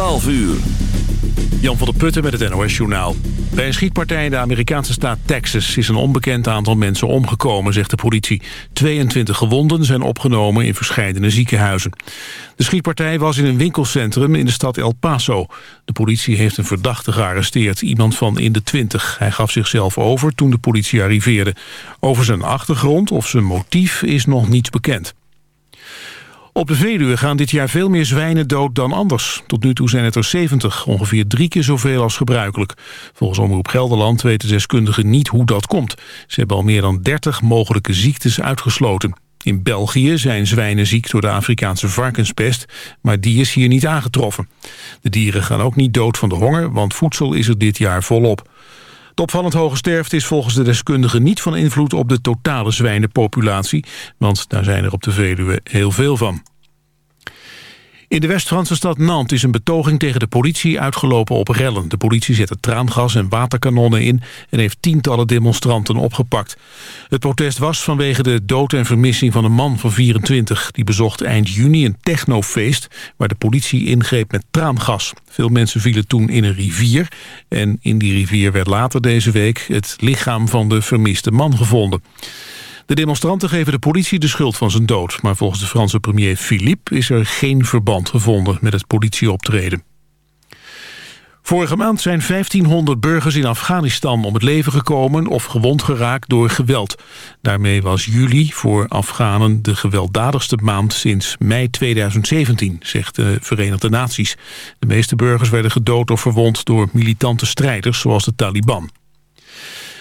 12 uur. Jan van der Putten met het NOS-journaal. Bij een schietpartij in de Amerikaanse staat Texas... is een onbekend aantal mensen omgekomen, zegt de politie. 22 gewonden zijn opgenomen in verschillende ziekenhuizen. De schietpartij was in een winkelcentrum in de stad El Paso. De politie heeft een verdachte gearresteerd, iemand van in de 20. Hij gaf zichzelf over toen de politie arriveerde. Over zijn achtergrond of zijn motief is nog niets bekend. Op de Veluwe gaan dit jaar veel meer zwijnen dood dan anders. Tot nu toe zijn het er 70, ongeveer drie keer zoveel als gebruikelijk. Volgens Omroep Gelderland weten deskundigen niet hoe dat komt. Ze hebben al meer dan 30 mogelijke ziektes uitgesloten. In België zijn zwijnen ziek door de Afrikaanse varkenspest, maar die is hier niet aangetroffen. De dieren gaan ook niet dood van de honger, want voedsel is er dit jaar volop. De opvallend hoge sterfte is volgens de deskundigen niet van invloed op de totale zwijnenpopulatie, want daar zijn er op de Veluwe heel veel van. In de West-Franse stad Nantes is een betoging tegen de politie uitgelopen op rellen. De politie zette traangas en waterkanonnen in en heeft tientallen demonstranten opgepakt. Het protest was vanwege de dood en vermissing van een man van 24. Die bezocht eind juni een technofeest waar de politie ingreep met traangas. Veel mensen vielen toen in een rivier en in die rivier werd later deze week het lichaam van de vermiste man gevonden. De demonstranten geven de politie de schuld van zijn dood. Maar volgens de Franse premier Philippe is er geen verband gevonden met het politieoptreden. Vorige maand zijn 1500 burgers in Afghanistan om het leven gekomen of gewond geraakt door geweld. Daarmee was juli voor Afghanen de gewelddadigste maand sinds mei 2017, zegt de Verenigde Naties. De meeste burgers werden gedood of verwond door militante strijders zoals de Taliban.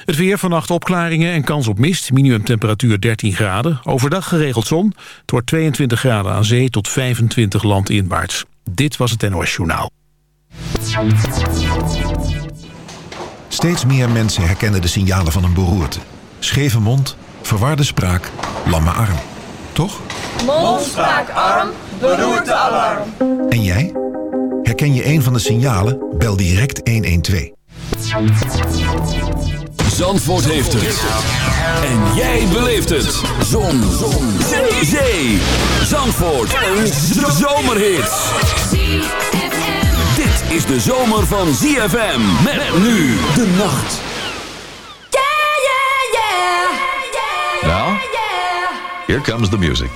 Het weer vannacht opklaringen en kans op mist. Minimumtemperatuur 13 graden. Overdag geregeld zon. Het wordt 22 graden aan zee tot 25 landinwaarts. Dit was het NOS Journaal. Steeds meer mensen herkennen de signalen van een beroerte. Scheve mond, verwarde spraak, lamme arm. Toch? Mond, spraak, arm, beroerte, alarm. En jij? Herken je een van de signalen? Bel direct 112. Zandvoort heeft het. En jij beleeft het. Zon. Zon. Zee. Zee. Zandvoort. Een zomerhit. Dit is de zomer van ZFM. Met nu de nacht. Yeah, yeah, yeah. Now, here comes the music.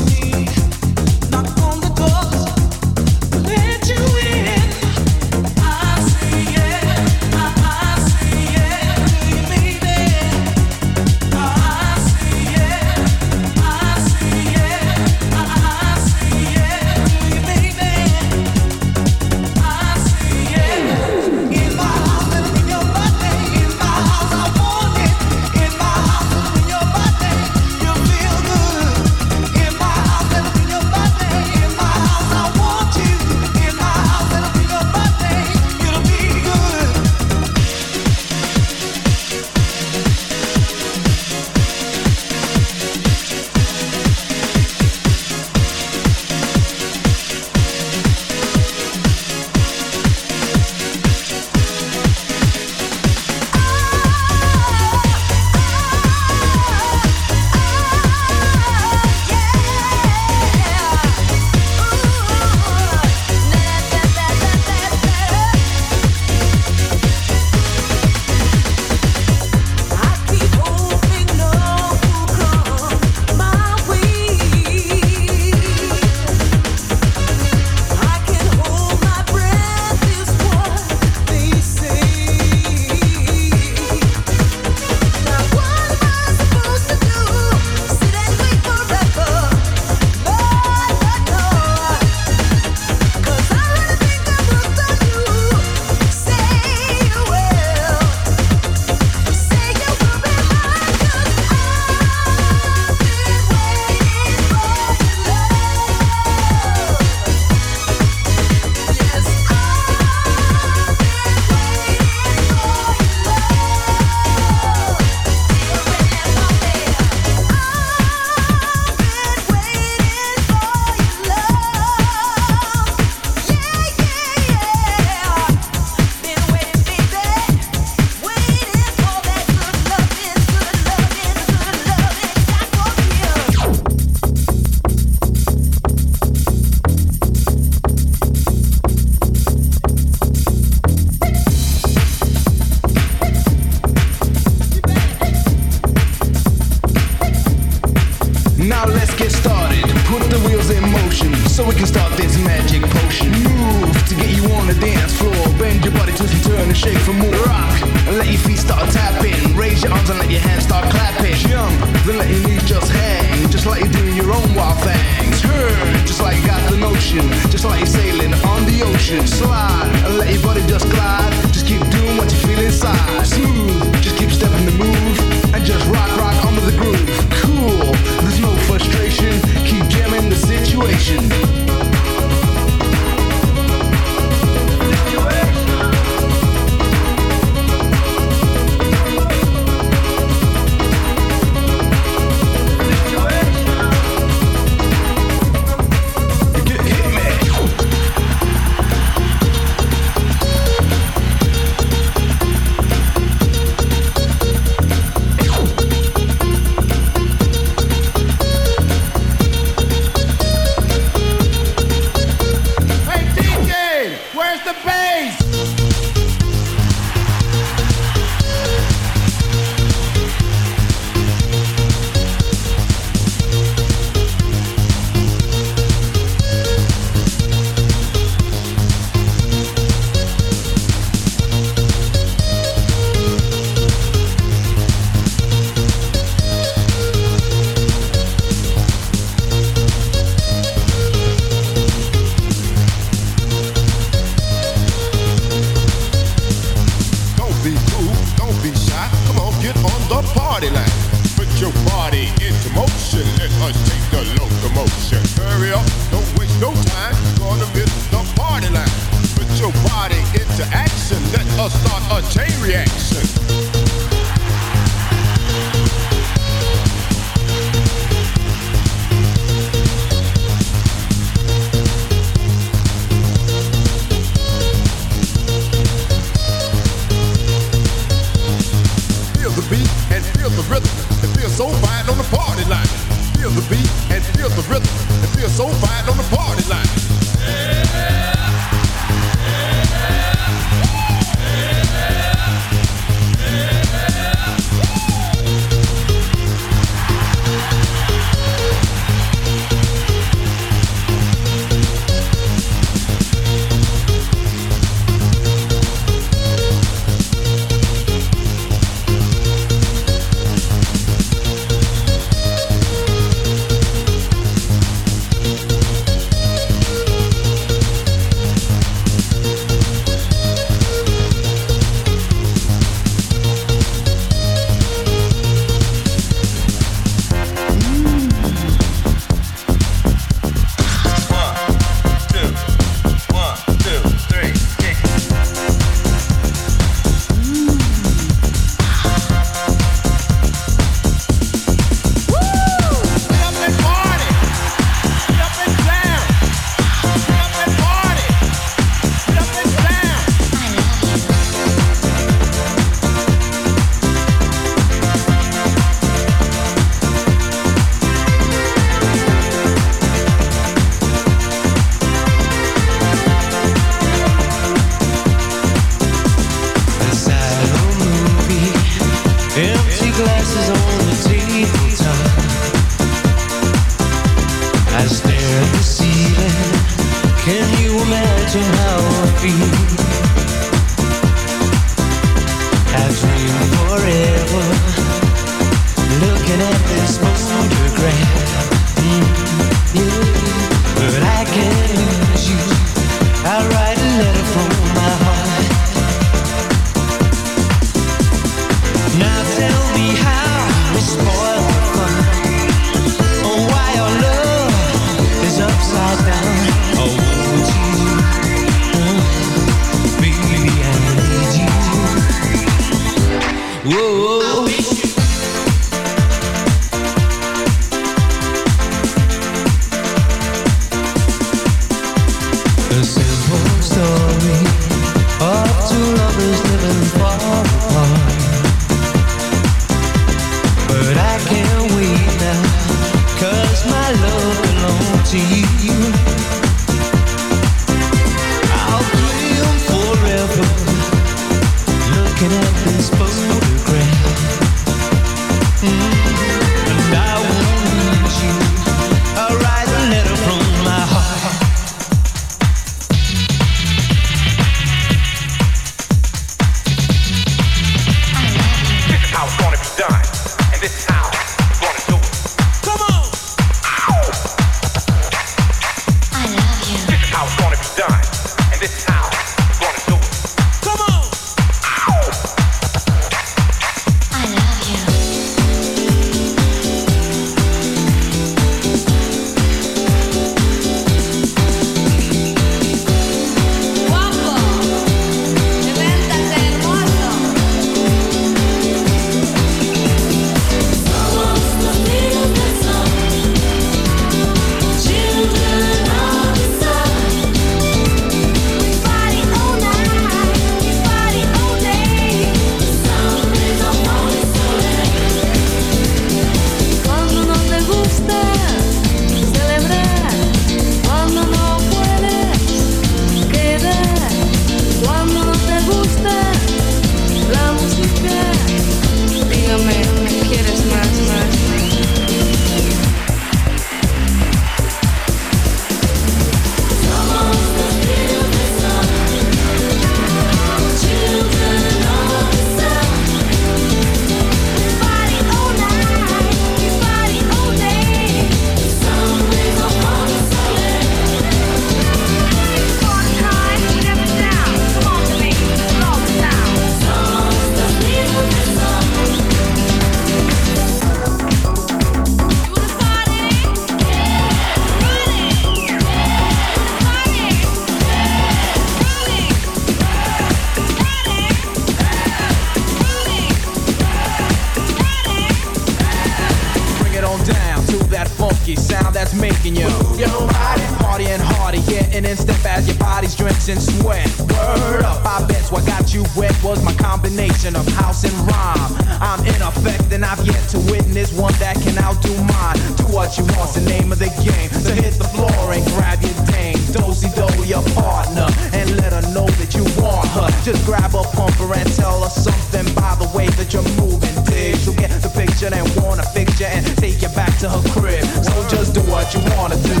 In sweat. Word up, I bet what got you wet was my combination of house and rhyme. I'm in effect and I've yet to witness one that can outdo mine. Do what you want's the name of the game. So hit the floor and grab your dame. Dosey do your partner and let her know that you want her. Just grab a pumper and tell her something by the way that you're moving. Dig, she'll get the picture and wanna fix you and take you back to her crib. So just do what you wanna do.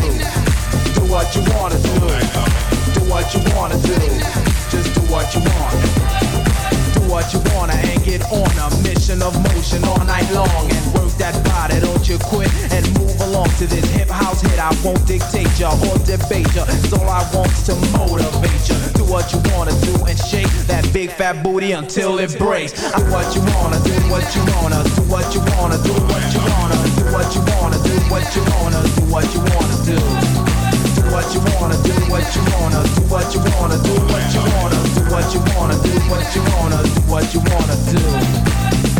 Do what you wanna do. What you wanna do. Just do what you want. Do what you wanna and get on a mission of motion all night long and work that body. Don't you quit and move along to this hip house hit. I won't dictate ya or debate ya. It's all I want's to motivate ya. Do what you wanna do and shake that big fat booty until it breaks. Do what you wanna do, what you wanna do, what you wanna do, what you wanna do, what you wanna do, what you wanna do, what you wanna do. Do what you wanna do, what you wanna do, what you wanna do, what you wanna do, what you wanna do, what you wanna do, what you wanna do. Okay?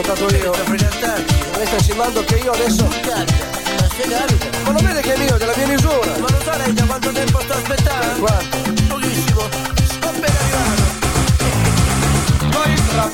Prenotato io. Mi sta insinuando che io adesso. Ma non vede che è mio, della mia misura. Ma lo sa lei da quanto tempo sto aspettando? Quanto? Pochissimo. Sto appena arrivato. Noi tra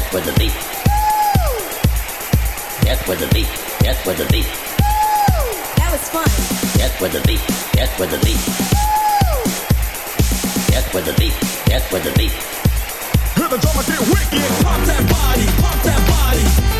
That's where the beat. That's where the beat. That's where the beat. That was fun. That's where the beat. That's where the beat. That's where the beat. That's where the beat. Hear the drummer get wicked. Pop that body. Pop that body.